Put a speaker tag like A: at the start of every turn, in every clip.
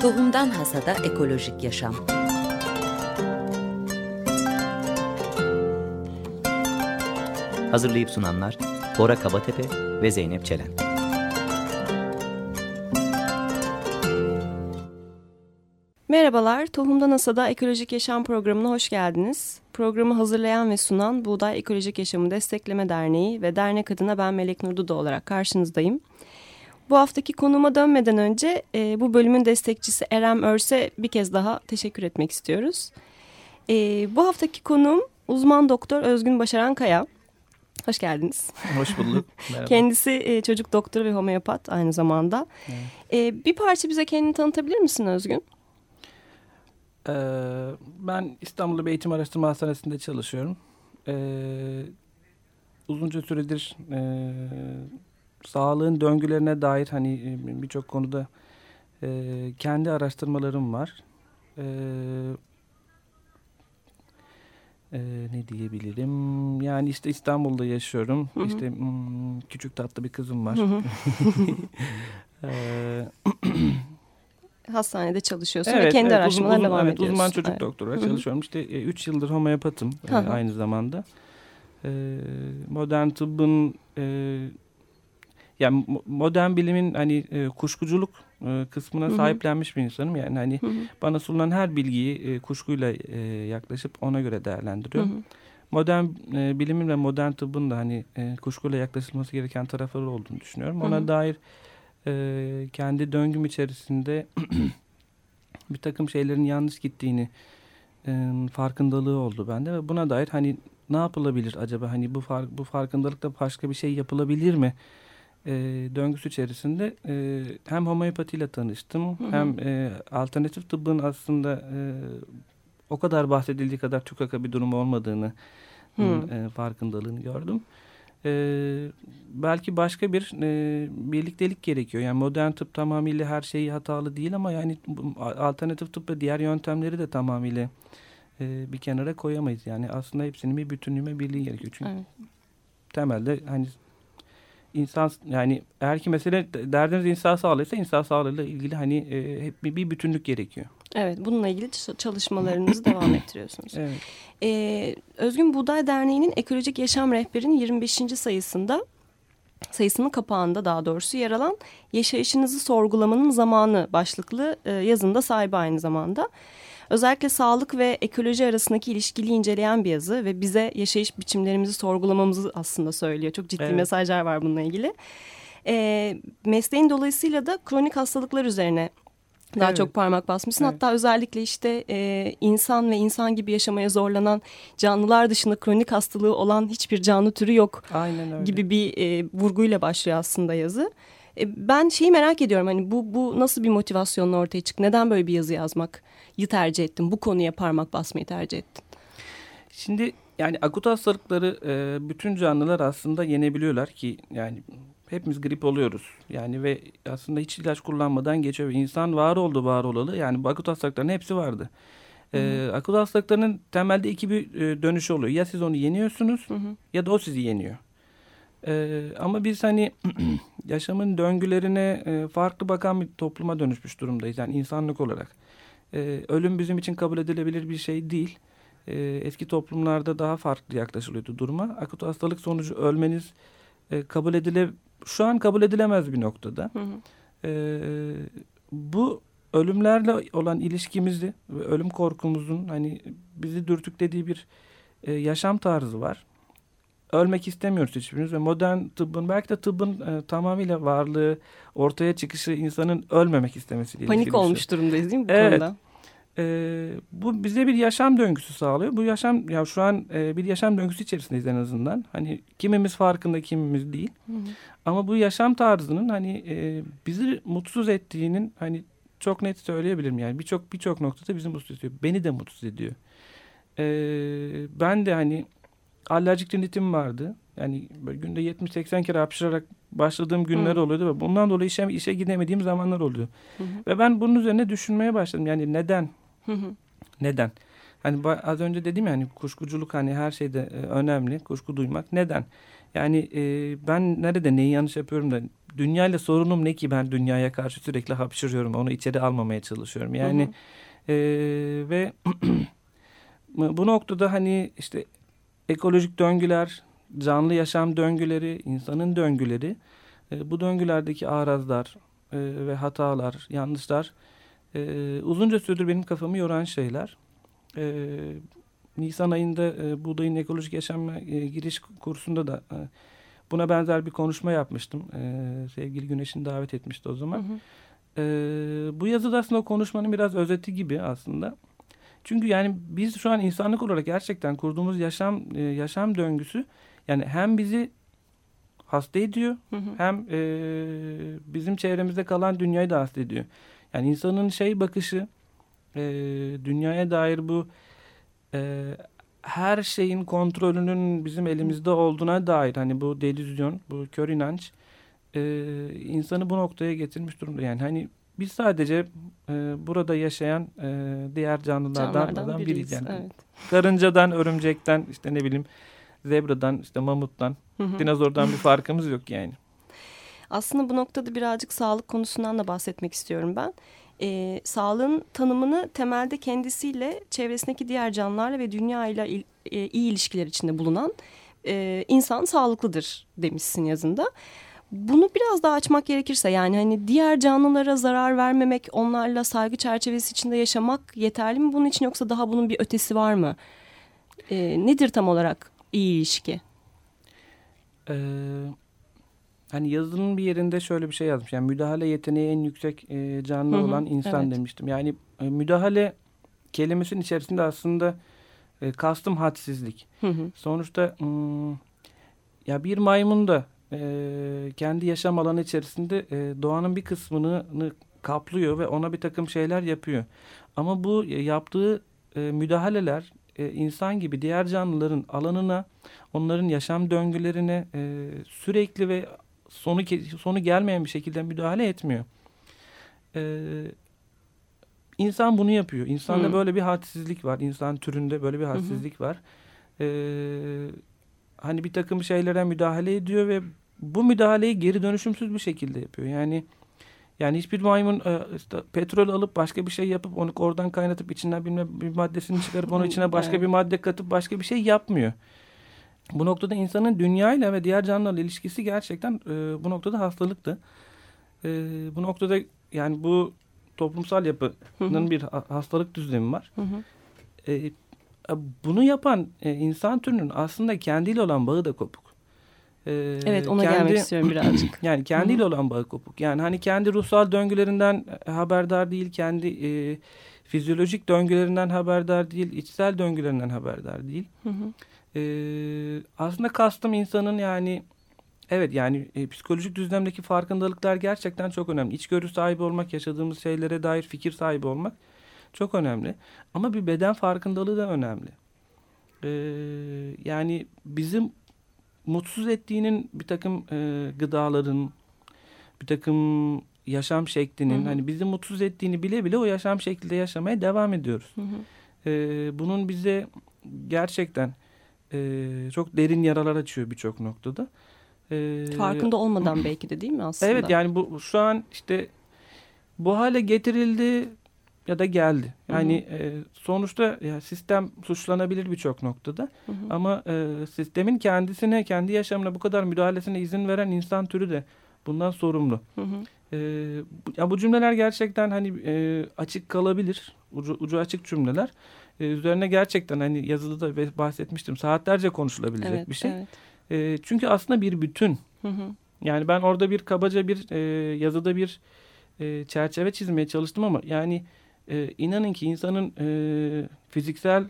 A: Tohumdan Hasada Ekolojik Yaşam
B: Hazırlayıp sunanlar Bora Kabatepe ve Zeynep Çelen.
C: Merhabalar, Tohumdan Asada Ekolojik Yaşam programına hoş geldiniz. Programı hazırlayan ve sunan Buğday Ekolojik Yaşamı Destekleme Derneği ve dernek adına ben Melek Nurduda olarak karşınızdayım. Bu haftaki konuma dönmeden önce e, bu bölümün destekçisi Erem Örse bir kez daha teşekkür etmek istiyoruz. E, bu haftaki konuğum uzman doktor Özgün Başaran Kaya. Hoş geldiniz.
D: Hoş bulduk. Merhaba.
C: Kendisi e, çocuk doktoru ve homeopat aynı zamanda. Evet. E, bir parça bize kendini tanıtabilir misin Özgün?
D: Ee, ben İstanbul'da bir eğitim araştırma hastanesinde çalışıyorum. Ee, uzunca süredir e, sağlığın döngülerine dair hani e, birçok konuda e, kendi araştırmalarım var. E, e, ne diyebilirim? Yani işte İstanbul'da yaşıyorum. Hı hı. İşte hmm, küçük tatlı bir kızım var. Hı hı.
C: e, Hastanede çalışıyorsun evet, ve kendi evet, araştırmalarına devam evet, ediyorsun.
D: Uzman çocuk evet. doktora çalışıyorum. İşte 3 e, yıldır homeopatım e, aynı zamanda. E, modern tıbbın e, yani modern bilimin hani e, kuşkuculuk e, kısmına Hı -hı. sahiplenmiş bir insanım. Yani hani Hı -hı. bana sunulan her bilgiyi e, kuşkuyla e, yaklaşıp ona göre değerlendiriyorum. Hı -hı. Modern e, bilimin ve modern tıbbın da hani e, kuşkuyla yaklaşılması gereken tarafları olduğunu düşünüyorum. Ona Hı -hı. dair e, kendi döngüm içerisinde bir takım şeylerin yanlış gittiğini e, farkındalığı oldu bende ve buna dair hani ne yapılabilir acaba hani bu fark, bu farkındalıkta başka bir şey yapılabilir mi e, döngüsü içerisinde e, hem homeopatiyle tanıştım hı hı. hem e, alternatif tıbbın aslında e, o kadar bahsedildiği kadar tükaka bir durum olmadığını e, farkındalığını gördüm. E, belki başka bir e, birliktelik gerekiyor. Yani modern tıp tamamıyla her şeyi hatalı değil ama yani alternatif tıp ve diğer yöntemleri de tamamıyla e, bir kenara koyamayız. Yani aslında hepsinin bir bütünlüğüme birliği gerekiyor. Çünkü evet. temelde hani insan yani eğer ki mesele derdiniz insan sağlığıysa insan sağlığıyla ilgili hani e, hep bir, bir bütünlük gerekiyor.
C: Evet bununla ilgili çalışmalarınızı devam ettiriyorsunuz. Evet. Ee, Özgün Buğday Derneği'nin Ekolojik Yaşam Rehberi'nin 25. sayısında sayısının kapağında daha doğrusu yer alan Yaşayışınızı Sorgulamanın Zamanı başlıklı e, yazında sahibi aynı zamanda. Özellikle sağlık ve ekoloji arasındaki ilişkili inceleyen bir yazı ve bize yaşayış biçimlerimizi sorgulamamızı aslında söylüyor. Çok ciddi evet. mesajlar var bununla ilgili. E, mesleğin dolayısıyla da kronik hastalıklar üzerine daha evet. çok parmak basmışsın. Evet. Hatta özellikle işte e, insan ve insan gibi yaşamaya zorlanan canlılar dışında kronik hastalığı olan hiçbir canlı türü yok Aynen öyle. gibi bir e, vurguyla başlıyor aslında yazı. E, ben şeyi merak ediyorum hani bu, bu nasıl bir motivasyonla ortaya çıktı? Neden böyle bir yazı yazmak? tercih ettin? Bu konuya parmak basmayı tercih ettin?
D: Şimdi yani akut hastalıkları e, bütün canlılar aslında yenebiliyorlar ki yani hepimiz grip oluyoruz. Yani ve aslında hiç ilaç kullanmadan geçiyor. İnsan var oldu var olalı. Yani akut hastalıkların hepsi vardı. Ee, akut hastalıklarının temelde iki bir e, dönüşü oluyor. Ya siz onu yeniyorsunuz hı hı. ya da o sizi yeniyor. Ee, ama biz hani yaşamın döngülerine e, farklı bakan bir topluma dönüşmüş durumdayız. Yani insanlık olarak. Ee, ölüm bizim için kabul edilebilir bir şey değil. Ee, eski toplumlarda daha farklı yaklaşılıyordu duruma. Akut hastalık sonucu ölmeniz e, kabul edile şu an kabul edilemez bir noktada. Hı hı. Ee, bu ölümlerle olan ilişkimizi ve ölüm korkumuzun hani bizi dürtüklediği bir e, yaşam tarzı var ölmek istemiyoruz hiçbirimiz ve modern tıbbın belki de tıbbın e, tamamıyla varlığı ortaya çıkışı insanın ölmemek istemesiyle
C: Panik ilgili olmuş şey. durumdayız değil mi bu evet. konuda?
D: E, bu bize bir yaşam döngüsü sağlıyor. Bu yaşam ya şu an e, bir yaşam döngüsü içerisindeyiz en azından. Hani kimimiz farkında kimimiz değil. Hı hı. Ama bu yaşam tarzının hani e, bizi mutsuz ettiğinin hani çok net söyleyebilirim yani birçok birçok noktada bizi mutsuz ediyor. Beni de mutsuz ediyor. E, ben de hani alerjik rinitim vardı. Yani böyle günde 70-80 kere hapşırarak başladığım günler hı. oluyordu ve bundan dolayı işe, işe gidemediğim zamanlar oluyor. Hı hı. Ve ben bunun üzerine düşünmeye başladım. Yani neden? Hı hı. Neden? Hani az önce dedim ya hani kuşkuculuk hani her şeyde e, önemli. Kuşku duymak. Neden? Yani e, ben nerede neyi yanlış yapıyorum da dünyayla sorunum ne ki ben dünyaya karşı sürekli hapşırıyorum. Onu içeri almamaya çalışıyorum. Yani hı hı. E, ve bu noktada hani işte ekolojik döngüler, canlı yaşam döngüleri, insanın döngüleri, e, bu döngülerdeki arazlar e, ve hatalar, yanlışlar e, uzunca süredir benim kafamı yoran şeyler. E, Nisan ayında e, Buğday'ın ekolojik yaşam e, giriş kursunda da e, buna benzer bir konuşma yapmıştım. E, sevgili Güneş'in davet etmişti o zaman. Hı hı. E, bu yazıda aslında o konuşmanın biraz özeti gibi aslında. Çünkü yani biz şu an insanlık olarak gerçekten kurduğumuz yaşam e, yaşam döngüsü yani hem bizi hasta ediyor hı hı. hem e, bizim çevremizde kalan dünyayı da hasta ediyor. Yani insanın şey bakışı e, dünyaya dair bu e, her şeyin kontrolünün bizim elimizde olduğuna dair hani bu delüzyon, bu kör inanç e, insanı bu noktaya getirmiş durumda. Yani hani biz sadece e, burada yaşayan e, diğer canlılardan biriyiz. biriyiz. Yani. Evet. Karıncadan, örümcekten, işte ne bileyim zebradan, işte mamuttan, hı hı. dinozordan bir farkımız yok yani.
C: Aslında bu noktada birazcık sağlık konusundan da bahsetmek istiyorum ben. Ee, sağlığın tanımını temelde kendisiyle, çevresindeki diğer canlılarla ve dünya ile il, e, iyi ilişkiler içinde bulunan e, insan sağlıklıdır demişsin yazında. Bunu biraz daha açmak gerekirse yani hani diğer canlılara zarar vermemek, onlarla saygı çerçevesi içinde yaşamak yeterli mi bunun için yoksa daha bunun bir ötesi var mı? Ee, nedir tam olarak iyi ilişki?
D: Ee, hani yazının bir yerinde şöyle bir şey yazmış. Yani müdahale yeteneği en yüksek e, canlı hı hı, olan insan evet. demiştim. Yani e, müdahale kelimesinin içerisinde aslında e, kastım hadsizlik. Hı hı. Sonuçta hmm, ya bir maymun da e, kendi yaşam alanı içerisinde e, doğanın bir kısmını kaplıyor ve ona bir takım şeyler yapıyor. Ama bu e, yaptığı e, müdahaleler e, insan gibi diğer canlıların alanına, onların yaşam döngülerine e, sürekli ve sonu sonu gelmeyen bir şekilde müdahale etmiyor. E, insan bunu yapıyor. İnsanda hmm. böyle bir hadsizlik var. İnsan türünde böyle bir hadsizlik hmm. var. E, hani bir takım şeylere müdahale ediyor ve bu müdahaleyi geri dönüşümsüz bir şekilde yapıyor. Yani yani hiçbir maymun e, işte petrol alıp başka bir şey yapıp onu oradan kaynatıp içinden bilmem bir maddesini çıkarıp onun içine başka evet. bir madde katıp başka bir şey yapmıyor. Bu noktada insanın dünyayla ve diğer canlılarla ilişkisi gerçekten e, bu noktada hastalıktı. E, bu noktada yani bu toplumsal yapının bir hastalık düzlemi var. E, bunu yapan e, insan türünün aslında kendiyle olan bağı da kopuk.
C: Ee, evet ona kendi, gelmek istiyorum birazcık.
D: Yani kendiyle olan bağı kopuk. Yani hani kendi ruhsal döngülerinden haberdar değil, kendi e, fizyolojik döngülerinden haberdar değil, içsel döngülerinden haberdar değil. Hı hı. E, aslında kastım insanın yani evet yani e, psikolojik düzlemdeki farkındalıklar gerçekten çok önemli. İçgörü sahibi olmak, yaşadığımız şeylere dair fikir sahibi olmak çok önemli. Ama bir beden farkındalığı da önemli. Ee, yani bizim mutsuz ettiğinin bir takım e, gıdaların, bir takım yaşam şeklinin hı hı. hani bizi mutsuz ettiğini bile bile o yaşam şeklinde yaşamaya devam ediyoruz. Hı hı. E, bunun bize gerçekten e, çok derin yaralar açıyor birçok noktada.
C: E, Farkında olmadan belki de değil mi aslında?
D: Evet yani bu şu an işte bu hale getirildi ya da geldi. Yani hı hı. E, sonuçta ya sistem suçlanabilir birçok noktada. Hı hı. Ama e, sistemin kendisine, kendi yaşamına bu kadar müdahalesine izin veren insan türü de bundan sorumlu. Hı hı. E, bu, ya bu cümleler gerçekten hani e, açık kalabilir. Ucu, ucu açık cümleler. E, üzerine gerçekten hani yazıda da bahsetmiştim. Saatlerce konuşulabilecek evet, bir şey. Evet. E, çünkü aslında bir bütün. Hı hı. Yani ben orada bir kabaca bir e, yazıda bir e, çerçeve çizmeye çalıştım ama yani e, inanın ki insanın e, fiziksel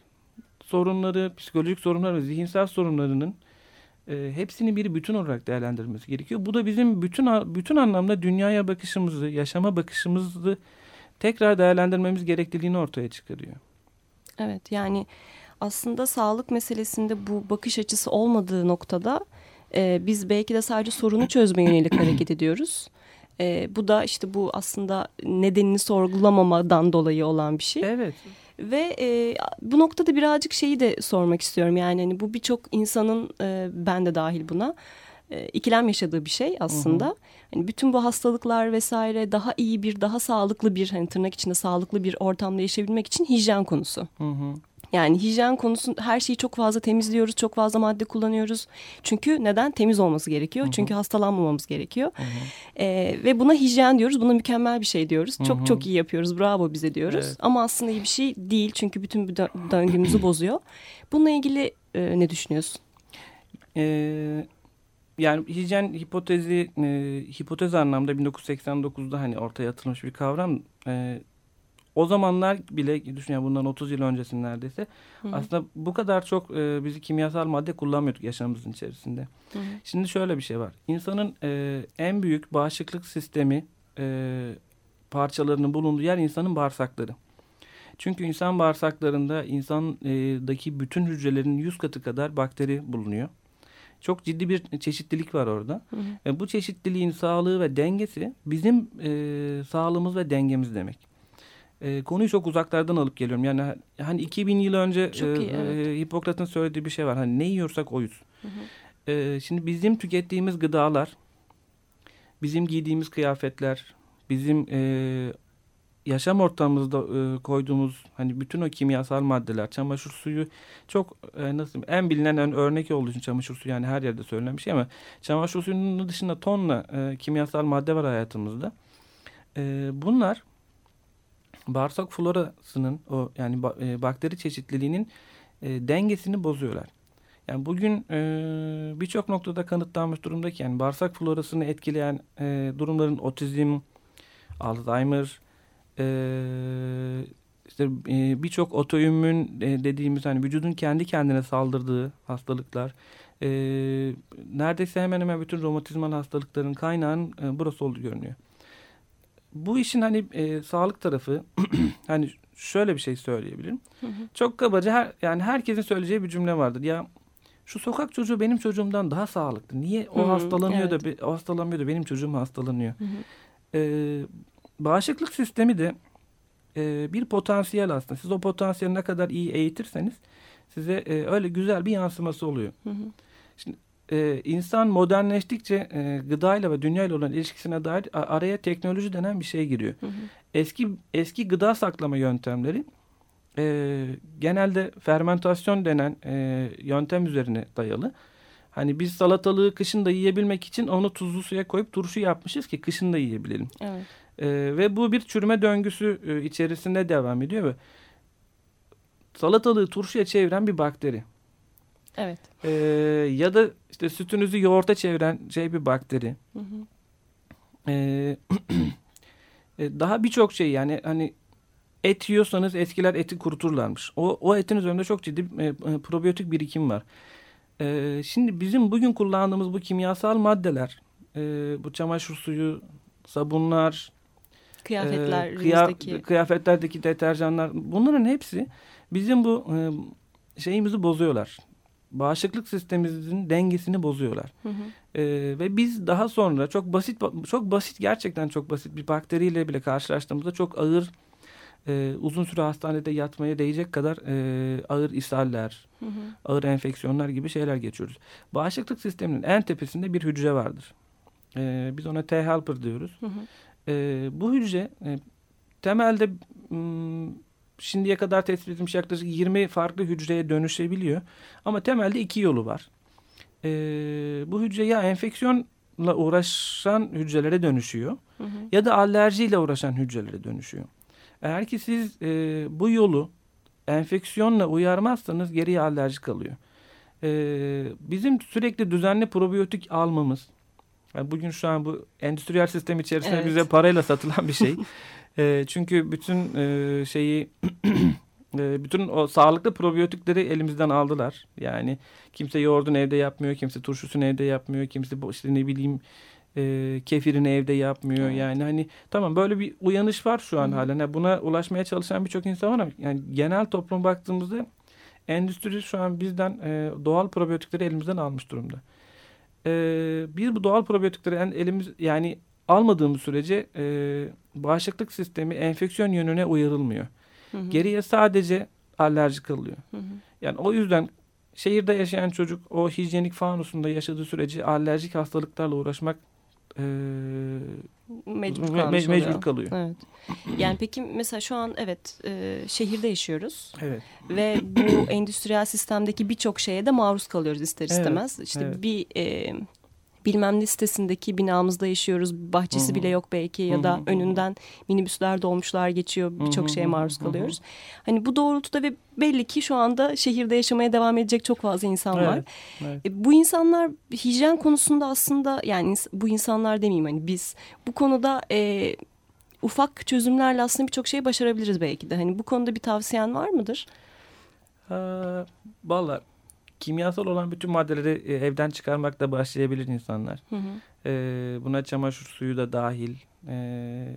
D: sorunları, psikolojik sorunları ve zihinsel sorunlarının e, hepsini bir bütün olarak değerlendirmesi gerekiyor. Bu da bizim bütün bütün anlamda dünyaya bakışımızı, yaşama bakışımızı tekrar değerlendirmemiz gerekliliğini ortaya çıkarıyor.
C: Evet yani aslında sağlık meselesinde bu bakış açısı olmadığı noktada e, biz belki de sadece sorunu çözmeye yönelik hareket ediyoruz. E, bu da işte bu aslında nedenini sorgulamamadan dolayı olan bir şey.
D: Evet.
C: Ve e, bu noktada birazcık şeyi de sormak istiyorum. Yani hani bu birçok insanın e, ben de dahil buna e, ikilem yaşadığı bir şey aslında. Hı hı. Hani bütün bu hastalıklar vesaire daha iyi bir, daha sağlıklı bir hani tırnak içinde sağlıklı bir ortamda yaşayabilmek için hijyen konusu. Hı hı. Yani hijyen konusu her şeyi çok fazla temizliyoruz, çok fazla madde kullanıyoruz. Çünkü neden? Temiz olması gerekiyor. Hı hı. Çünkü hastalanmamamız gerekiyor. Hı hı. Ee, ve buna hijyen diyoruz, buna mükemmel bir şey diyoruz. Hı hı. Çok çok iyi yapıyoruz, bravo bize diyoruz. Evet. Ama aslında iyi bir şey değil çünkü bütün bu döngümüzü bozuyor. Bununla ilgili e, ne düşünüyorsun?
D: Ee, yani hijyen hipotezi e, hipotez anlamda 1989'da hani ortaya atılmış bir kavram. E, o zamanlar bile düşünüyorum bundan 30 yıl öncesinde neredeyse hı hı. aslında bu kadar çok e, bizi kimyasal madde kullanmıyorduk yaşamımızın içerisinde. Hı hı. Şimdi şöyle bir şey var. İnsanın e, en büyük bağışıklık sistemi e, parçalarının bulunduğu yer insanın bağırsakları. Çünkü insan bağırsaklarında insandaki bütün hücrelerin yüz katı kadar bakteri bulunuyor. Çok ciddi bir çeşitlilik var orada. Hı hı. E, bu çeşitliliğin sağlığı ve dengesi bizim e, sağlığımız ve dengemiz demek. E, konuyu çok uzaklardan alıp geliyorum. Yani hani 2000 yıl önce çok iyi, e, evet. Hipokrat'ın söylediği bir şey var. Hani ne yiyorsak oyuz. Hı hı. E, şimdi bizim tükettiğimiz gıdalar, bizim giydiğimiz kıyafetler, bizim e, yaşam ortamımızda e, koyduğumuz hani bütün o kimyasal maddeler, çamaşır suyu çok e, nasıl en bilinen en örnek olduğu için çamaşır suyu yani her yerde söylenen bir şey ama çamaşır suyunun dışında tonla e, kimyasal madde var hayatımızda. E, bunlar bağırsak florasının o yani e, bakteri çeşitliliğinin e, dengesini bozuyorlar. Yani bugün e, birçok noktada kanıtlanmış durumda ki yani bağırsak florasını etkileyen e, durumların otizm, Alzheimer, e, işte e, birçok otoimmün e, dediğimiz hani vücudun kendi kendine saldırdığı hastalıklar e, neredeyse hemen hemen bütün romatizmal hastalıkların kaynağın e, burası olduğu görünüyor. Bu işin hani e, sağlık tarafı hani şöyle bir şey söyleyebilirim. Hı hı. Çok kabaca her, yani herkesin söyleyeceği bir cümle vardır. Ya şu sokak çocuğu benim çocuğumdan daha sağlıklı. Niye o hı, hastalanıyor evet. da o hastalanmıyor da benim çocuğum hastalanıyor. Hı hı. Ee, bağışıklık sistemi de e, bir potansiyel aslında. Siz o potansiyeli ne kadar iyi eğitirseniz size e, öyle güzel bir yansıması oluyor. Hı hı. Şimdi e, insan modernleştikçe e, gıdayla ve dünyayla olan ilişkisine dair araya teknoloji denen bir şey giriyor. Hı hı. Eski eski gıda saklama yöntemleri e, genelde fermentasyon denen e, yöntem üzerine dayalı. Hani biz salatalığı kışın da yiyebilmek için onu tuzlu suya koyup turşu yapmışız ki kışın da yiyebilelim. Evet. E, ve bu bir çürüme döngüsü e, içerisinde devam ediyor ve salatalığı turşuya çeviren bir bakteri.
C: Evet.
D: E, ya da işte sütünüzü yoğurta çeviren şey bir bakteri. Hı hı. E, daha birçok şey yani hani et yiyorsanız eskiler eti kuruturlarmış. O, o etin üzerinde çok ciddi e, probiyotik birikim var. E, şimdi bizim bugün kullandığımız bu kimyasal maddeler, e, bu çamaşır suyu, sabunlar,
C: Kıyafetler, e, kıya,
D: kıyafetlerdeki deterjanlar bunların hepsi bizim bu e, şeyimizi bozuyorlar. Bağışıklık sistemimizin dengesini bozuyorlar. Hı hı. E, ve biz daha sonra çok basit çok basit gerçekten çok basit bir bakteriyle bile karşılaştığımızda çok ağır e, uzun süre hastanede yatmaya değecek kadar e, ağır ishaller, hı hı. ağır enfeksiyonlar gibi şeyler geçiyoruz. Bağışıklık sisteminin en tepesinde bir hücre vardır. E, biz ona T-helper diyoruz. Hı hı. E, bu hücre e, temelde m, şimdiye kadar tespit edilmiş yaklaşık 20 farklı hücreye dönüşebiliyor. Ama temelde iki yolu var. E, bu hücre ya enfeksiyonla uğraşan hücrelere dönüşüyor hı hı. ya da alerjiyle uğraşan hücrelere dönüşüyor. Eğer ki siz e, bu yolu enfeksiyonla uyarmazsanız geriye alerji kalıyor. E, bizim sürekli düzenli probiyotik almamız, yani bugün şu an bu endüstriyel sistem içerisinde evet. bize parayla satılan bir şey. e, çünkü bütün e, şeyi e, bütün o sağlıklı probiyotikleri elimizden aldılar. Yani kimse yoğurdunu evde yapmıyor, kimse turşusunu evde yapmıyor, kimse işte ne bileyim e, kefirini evde yapmıyor. Evet. Yani hani tamam böyle bir uyanış var şu an Hı. halen. Yani buna ulaşmaya çalışan birçok insan var ama yani genel toplum baktığımızda endüstri şu an bizden e, doğal probiyotikleri elimizden almış durumda e, biz bu doğal probiyotikleri elimiz yani almadığımız sürece e, bağışıklık sistemi enfeksiyon yönüne uyarılmıyor. Hı hı. Geriye sadece alerji kalıyor. Hı hı. Yani o yüzden şehirde yaşayan çocuk o hijyenik fanusunda yaşadığı sürece alerjik hastalıklarla uğraşmak e,
C: mecbur,
D: me mecbur kalıyor.
C: Evet. Yani peki mesela şu an evet e, şehirde yaşıyoruz.
D: Evet.
C: Ve bu endüstriyel sistemdeki birçok şeye de maruz kalıyoruz ister istemez. Evet, işte evet. bir e, bilmem ne sitesindeki binamızda yaşıyoruz. Bahçesi Hı -hı. bile yok belki ya da Hı -hı. önünden minibüsler dolmuşlar geçiyor. Birçok şeye maruz kalıyoruz. Hı -hı. Hani bu doğrultuda ve belli ki şu anda şehirde yaşamaya devam edecek çok fazla insan var. Evet, evet. E, bu insanlar hijyen konusunda aslında yani bu insanlar demeyeyim hani biz bu konuda e, ufak çözümlerle aslında birçok şey başarabiliriz belki de. Hani bu konuda bir tavsiyen var mıdır?
D: Ee, Valla kimyasal olan bütün maddeleri e, evden çıkarmakla başlayabilir insanlar. Hı hı. E, buna çamaşır suyu da dahil. E,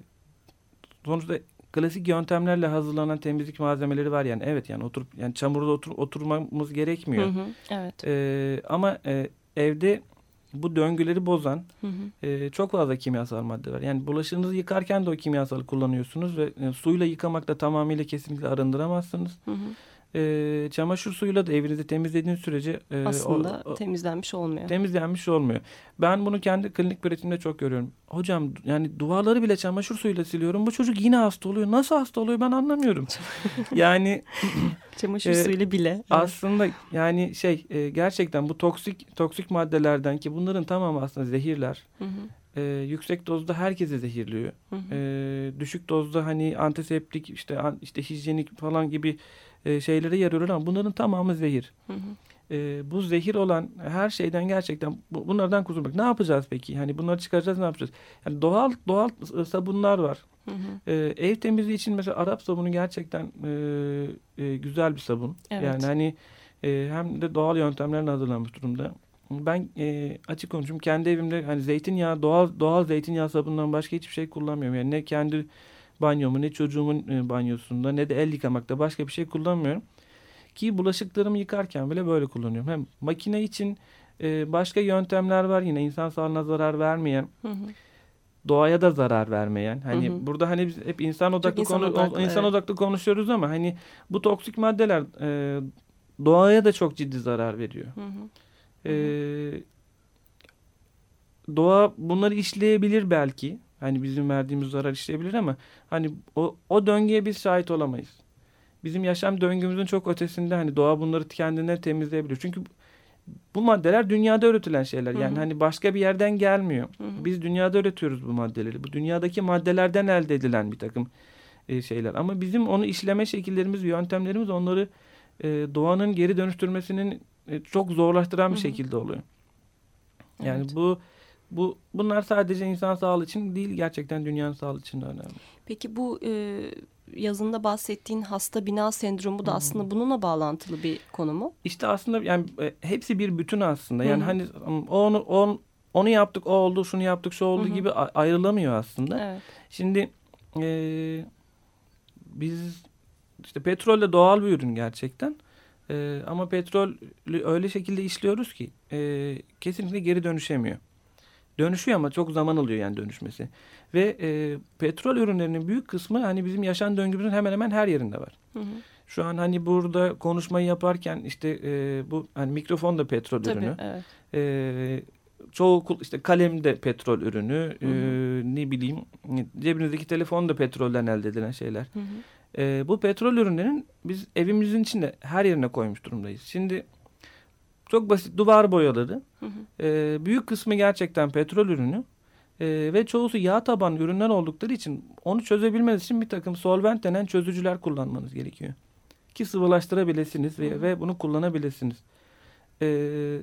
D: sonuçta klasik yöntemlerle hazırlanan temizlik malzemeleri var yani. Evet yani oturup yani çamurda otur, oturmamız gerekmiyor. Hı hı, evet. E, ama e, evde bu döngüleri bozan hı hı. E, çok fazla kimyasal madde var. Yani bulaşığınızı yıkarken de o kimyasalı kullanıyorsunuz ve e, suyla yıkamakla tamamıyla kesinlikle arındıramazsınız. Hı hı e, çamaşır suyuyla da evinizi temizlediğiniz sürece
C: e, aslında o, o, temizlenmiş olmuyor.
D: Temizlenmiş olmuyor. Ben bunu kendi klinik pratikimde çok görüyorum. Hocam yani duvarları bile çamaşır suyuyla siliyorum. Bu çocuk yine hasta oluyor. Nasıl hasta oluyor ben anlamıyorum. yani
C: çamaşır e, suyuyla bile.
D: Aslında yani şey e, gerçekten bu toksik toksik maddelerden ki bunların tamamı aslında zehirler. Hı hı. E, yüksek dozda herkese zehirliyor. Hı hı. E, düşük dozda hani antiseptik işte an, işte hijyenik falan gibi e, şeylere yarıyorlar ama bunların tamamı zehir. Hı hı. E, bu zehir olan her şeyden gerçekten bu, bunlardan kurtulmak. Ne yapacağız peki? Hani bunları çıkaracağız ne yapacağız? Yani doğal doğal sabunlar var. Hı hı. E, ev temizliği için mesela Arap sabunu gerçekten e, e, güzel bir sabun. Evet. Yani hani e, hem de doğal yöntemlerle hazırlanmış durumda. Ben e, açık konuşayım kendi evimde hani zeytinyağı doğal doğal zeytinyağı sabunundan başka hiçbir şey kullanmıyorum. Yani ne kendi banyomu ne çocuğumun e, banyosunda ne de el yıkamakta başka bir şey kullanmıyorum. Ki bulaşıklarımı yıkarken bile böyle kullanıyorum. Hem makine için e, başka yöntemler var yine insan sağlığına zarar vermeyen. Hı hı. Doğaya da zarar vermeyen. Hani hı hı. burada hani biz hep insan odaklı insan, konu, odaklı, insan evet. odaklı konuşuyoruz ama hani bu toksik maddeler e, doğaya da çok ciddi zarar veriyor. Hı hı. E, doğa bunları işleyebilir belki Hani bizim verdiğimiz zarar işleyebilir ama hani o, o döngüye biz şahit olamayız. Bizim yaşam döngümüzün çok ötesinde hani doğa bunları kendine temizleyebilir. Çünkü bu maddeler dünyada üretilen şeyler. Yani Hı -hı. hani başka bir yerden gelmiyor. Hı -hı. Biz dünyada üretiyoruz bu maddeleri. Bu dünyadaki maddelerden elde edilen bir takım e, şeyler. Ama bizim onu işleme şekillerimiz, yöntemlerimiz onları e, doğanın geri dönüştürmesinin e, çok zorlaştıran bir Hı -hı. şekilde oluyor. Yani evet. bu bu bunlar sadece insan sağlığı için değil gerçekten dünyanın sağlığı için de önemli.
C: Peki bu e, yazında bahsettiğin hasta bina sendromu da Hı -hı. aslında bununla bağlantılı bir konu mu?
D: İşte aslında yani e, hepsi bir bütün aslında. Yani Hı -hı. hani onu on, onu yaptık o oldu şunu yaptık şu oldu Hı -hı. gibi ayrılamıyor aslında. Evet. Şimdi e, biz işte petrol de doğal bir ürün gerçekten. E, ama petrol öyle şekilde işliyoruz ki e, kesinlikle geri dönüşemiyor. Dönüşüyor ama çok zaman alıyor yani dönüşmesi. Ve e, petrol ürünlerinin büyük kısmı hani bizim yaşam döngümüzün hemen hemen her yerinde var. Hı hı. Şu an hani burada konuşmayı yaparken işte e, bu hani mikrofon da petrol Tabii, ürünü. Evet. E, çoğu işte kalem de petrol ürünü. Hı hı. E, ne bileyim cebinizdeki telefon da petrolden elde edilen şeyler. Hı hı. E, bu petrol ürünlerin biz evimizin içinde her yerine koymuş durumdayız. Şimdi çok basit duvar boyaları. Hı hı. E, büyük kısmı gerçekten petrol ürünü. E, ve çoğusu yağ taban ürünler oldukları için onu çözebilmeniz için bir takım solvent denen çözücüler kullanmanız gerekiyor. Ki sıvılaştırabilirsiniz ve, ve bunu kullanabilirsiniz. E,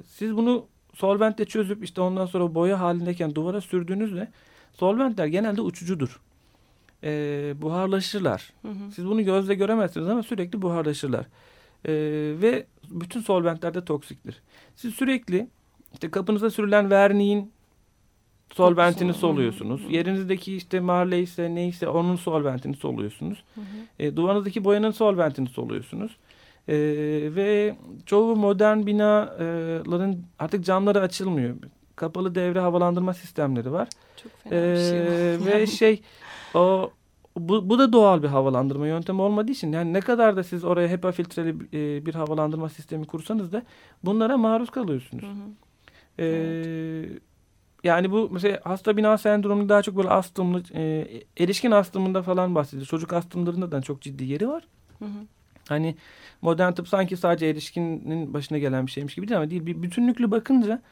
D: siz bunu solventle çözüp işte ondan sonra boya halindeyken duvara sürdüğünüzde solventler genelde uçucudur. E, buharlaşırlar. Hı hı. Siz bunu gözle göremezsiniz ama sürekli buharlaşırlar. E, ve bütün solventler de toksiktir. Siz sürekli işte kapınıza sürülen verniğin solventini soluyorsunuz. Yerinizdeki işte mahalle ise neyse onun solventini soluyorsunuz. Hı hı. E, duvarınızdaki boyanın solventini soluyorsunuz. E, ve çoğu modern binaların artık camları açılmıyor. Kapalı devre havalandırma sistemleri var.
C: Çok fena bir şey.
D: E, ve şey o bu, bu da doğal bir havalandırma yöntemi olmadığı için yani ne kadar da siz oraya HEPA filtreli e, bir havalandırma sistemi kursanız da bunlara maruz kalıyorsunuz. Hı hı. Ee, evet. Yani bu mesela hasta bina sendromunda daha çok böyle astımlı, e, erişkin astımında falan bahsediyor. Çocuk astımlarında da çok ciddi yeri var. Hı hı. Hani modern tıp sanki sadece erişkinin başına gelen bir şeymiş gibi değil ama değil. Bir bütünlüklü bakınca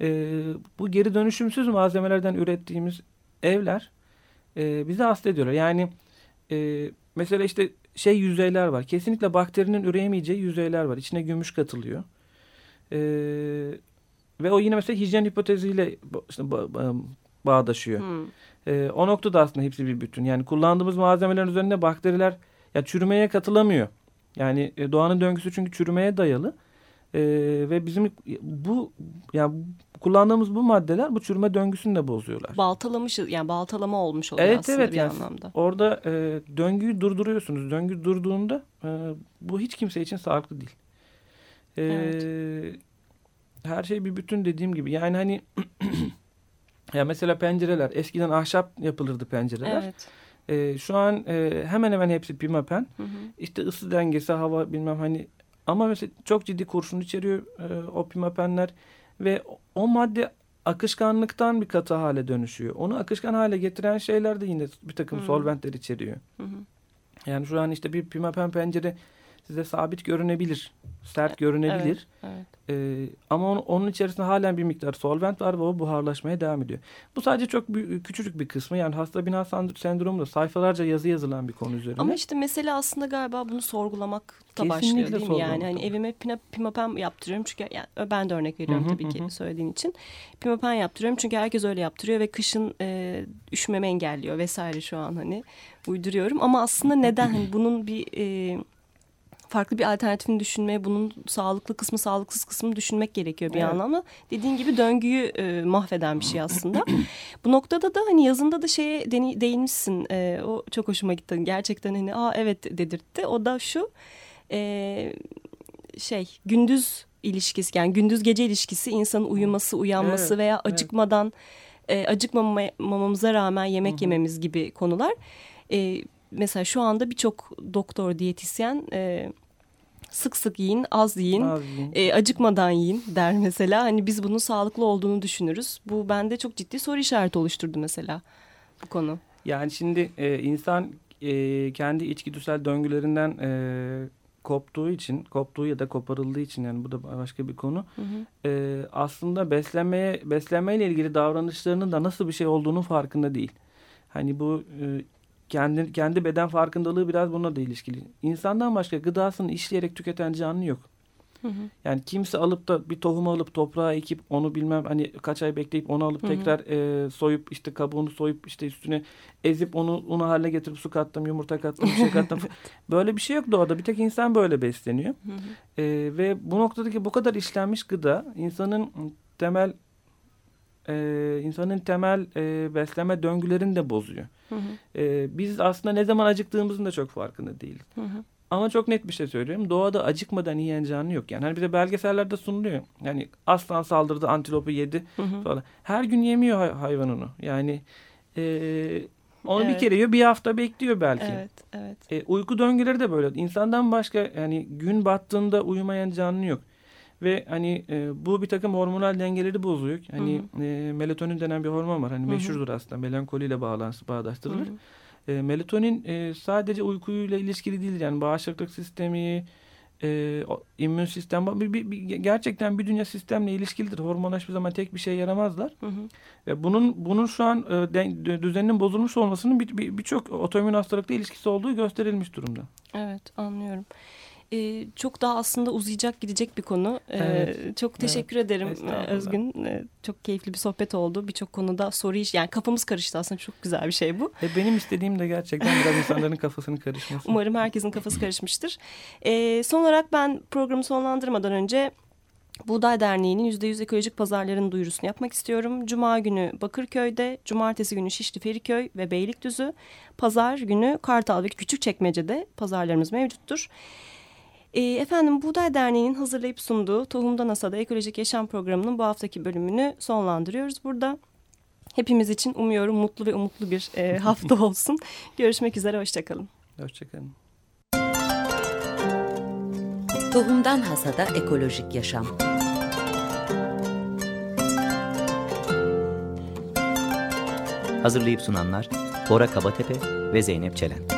D: e, bu geri dönüşümsüz malzemelerden ürettiğimiz evler e, bizi hasta ediyorlar. Yani e, mesela işte şey yüzeyler var. Kesinlikle bakterinin üreyemeyeceği yüzeyler var. İçine gümüş katılıyor. E, ve o yine mesela hijyen hipoteziyle işte ba, ba, bağdaşıyor. Hmm. E, o noktada aslında hepsi bir bütün. Yani kullandığımız malzemelerin üzerinde bakteriler ya çürümeye katılamıyor. Yani e, doğanın döngüsü çünkü çürümeye dayalı. E, ve bizim bu yani kullandığımız bu maddeler bu çürüme döngüsünü de bozuyorlar.
C: Baltalamışız yani baltalama olmuş oluyor evet, aslında evet, bir yani anlamda.
D: Orada e, döngüyü durduruyorsunuz. Döngü durduğunda e, bu hiç kimse için sağlıklı değil. E, evet. Her şey bir bütün dediğim gibi. Yani hani ya mesela pencereler eskiden ahşap yapılırdı pencereler. Evet. E, şu an e, hemen hemen hepsi pimapen. Hı hı. İşte ısı dengesi, hava bilmem hani ama mesela çok ciddi kurşun içeriyor e, o pimapenler ve o madde akışkanlıktan bir katı hale dönüşüyor. Onu akışkan hale getiren şeyler de yine bir takım hı. solventler içeriyor. Hı hı. Yani şu an işte bir pimapen pencere size sabit görünebilir, sert görünebilir. Evet, evet. Ee, ama onun, onun içerisinde halen bir miktar solvent var ve o buharlaşmaya devam ediyor. Bu sadece çok büyük, küçücük bir kısmı. Yani hasta bina sendromu da sayfalarca yazı yazılan bir konu üzerine.
C: Ama işte mesele aslında galiba bunu sorgulamak da başlıyor değil mi? Yani hani evime pimapen yaptırıyorum çünkü yani ben de örnek veriyorum hı hı, tabii hı. ki söylediğin için. Pimapen yaptırıyorum çünkü herkes öyle yaptırıyor ve kışın e, üşümeme engelliyor vesaire şu an hani uyduruyorum. Ama aslında neden hani bunun bir... E, farklı bir alternatifini düşünmeye, bunun sağlıklı kısmı, sağlıksız kısmını düşünmek gerekiyor bir evet. anlamda. Dediğin gibi döngüyü e, mahveden bir şey aslında. Bu noktada da hani yazında da şeye değinmişsin. E, o çok hoşuma gitti. Gerçekten hani aa evet dedirtti. O da şu e, şey gündüz ilişkisi yani gündüz gece ilişkisi insanın uyuması, uyanması evet, veya acıkmadan evet. e, acıkmamamıza rağmen yemek Hı -hı. yememiz gibi konular. E, mesela şu anda birçok doktor, diyetisyen e, sık sık yiyin, az yiyin, az yiyin. E, acıkmadan yiyin der mesela. Hani biz bunun sağlıklı olduğunu düşünürüz. Bu bende çok ciddi soru işareti oluşturdu mesela bu konu.
D: Yani şimdi e, insan e, kendi içgüdüsel döngülerinden e, koptuğu için, koptuğu ya da koparıldığı için yani bu da başka bir konu. Hı hı. E, aslında beslenmeye beslenmeyle ilgili davranışlarının da nasıl bir şey olduğunu farkında değil. Hani bu e, kendi, kendi beden farkındalığı biraz bununla da ilişkili. İnsandan başka gıdasını işleyerek tüketen canlı yok. Hı hı. Yani kimse alıp da bir tohumu alıp toprağa ekip onu bilmem hani kaç ay bekleyip onu alıp hı hı. tekrar e, soyup işte kabuğunu soyup işte üstüne ezip onu unu haline getirip su kattım yumurta kattım bir şey kattım. böyle bir şey yok doğada bir tek insan böyle besleniyor. Hı hı. E, ve bu noktadaki bu kadar işlenmiş gıda insanın temel e, insanın temel e, besleme döngülerini de bozuyor. Hı hı. E, biz aslında ne zaman acıktığımızın da çok farkında değiliz. Hı hı. Ama çok net bir şey söylüyorum. Doğada acıkmadan yiyen canlı yok. Yani hani bize belgesellerde sunuluyor. Yani aslan saldırdı, antilopu yedi hı hı. falan. Her gün yemiyor hay hayvan onu. Yani e, onu evet. bir kere yiyor, bir hafta bekliyor belki.
C: Evet, evet.
D: E, uyku döngüleri de böyle. İnsandan başka yani gün battığında uyumayan canlı yok. Ve hani e, bu bir takım hormonal dengeleri bozuyor. Hani hı hı. E, melatonin denen bir hormon var. Hani hı hı. meşhurdur aslında. Melankoliyle bağlantısı bağdaştırılır. Hı hı. E, melatonin e, sadece uykuyla ilişkili değil. Yani bağışıklık sistemi, e, immün sistem bir, bir, bir, gerçekten bir dünya sistemle ilişkilidir. Hormonlar hiçbir zaman tek bir şey yaramazlar. Hı hı. Ve bunun bunun şu an e, de, düzeninin bozulmuş olmasının birçok bir, bir, otoimmün hastalıkla ilişkisi olduğu gösterilmiş durumda.
C: Evet anlıyorum e, çok daha aslında uzayacak gidecek bir konu. E, evet. Çok teşekkür evet. ederim Özgün. E, çok keyifli bir sohbet oldu. Birçok konuda soru iş yani kafamız karıştı aslında çok güzel bir şey bu.
D: E, benim istediğim de gerçekten biraz insanların kafasının karışması.
C: Umarım herkesin kafası karışmıştır. E, son olarak ben programı sonlandırmadan önce Buğday Derneği'nin %100 ekolojik pazarların duyurusunu yapmak istiyorum. Cuma günü Bakırköy'de, cumartesi günü Şişli Feriköy ve Beylikdüzü, pazar günü Kartal ve Küçükçekmece'de pazarlarımız mevcuttur. E, efendim Buğday Derneği'nin hazırlayıp sunduğu Tohumdan Asada Ekolojik Yaşam Programı'nın bu haftaki bölümünü sonlandırıyoruz burada. Hepimiz için umuyorum mutlu ve umutlu bir e, hafta olsun. Görüşmek üzere, hoşçakalın.
D: Hoşçakalın.
A: Tohumdan Hasada Ekolojik Yaşam
B: Hazırlayıp sunanlar Bora Kabatepe ve Zeynep Çelen.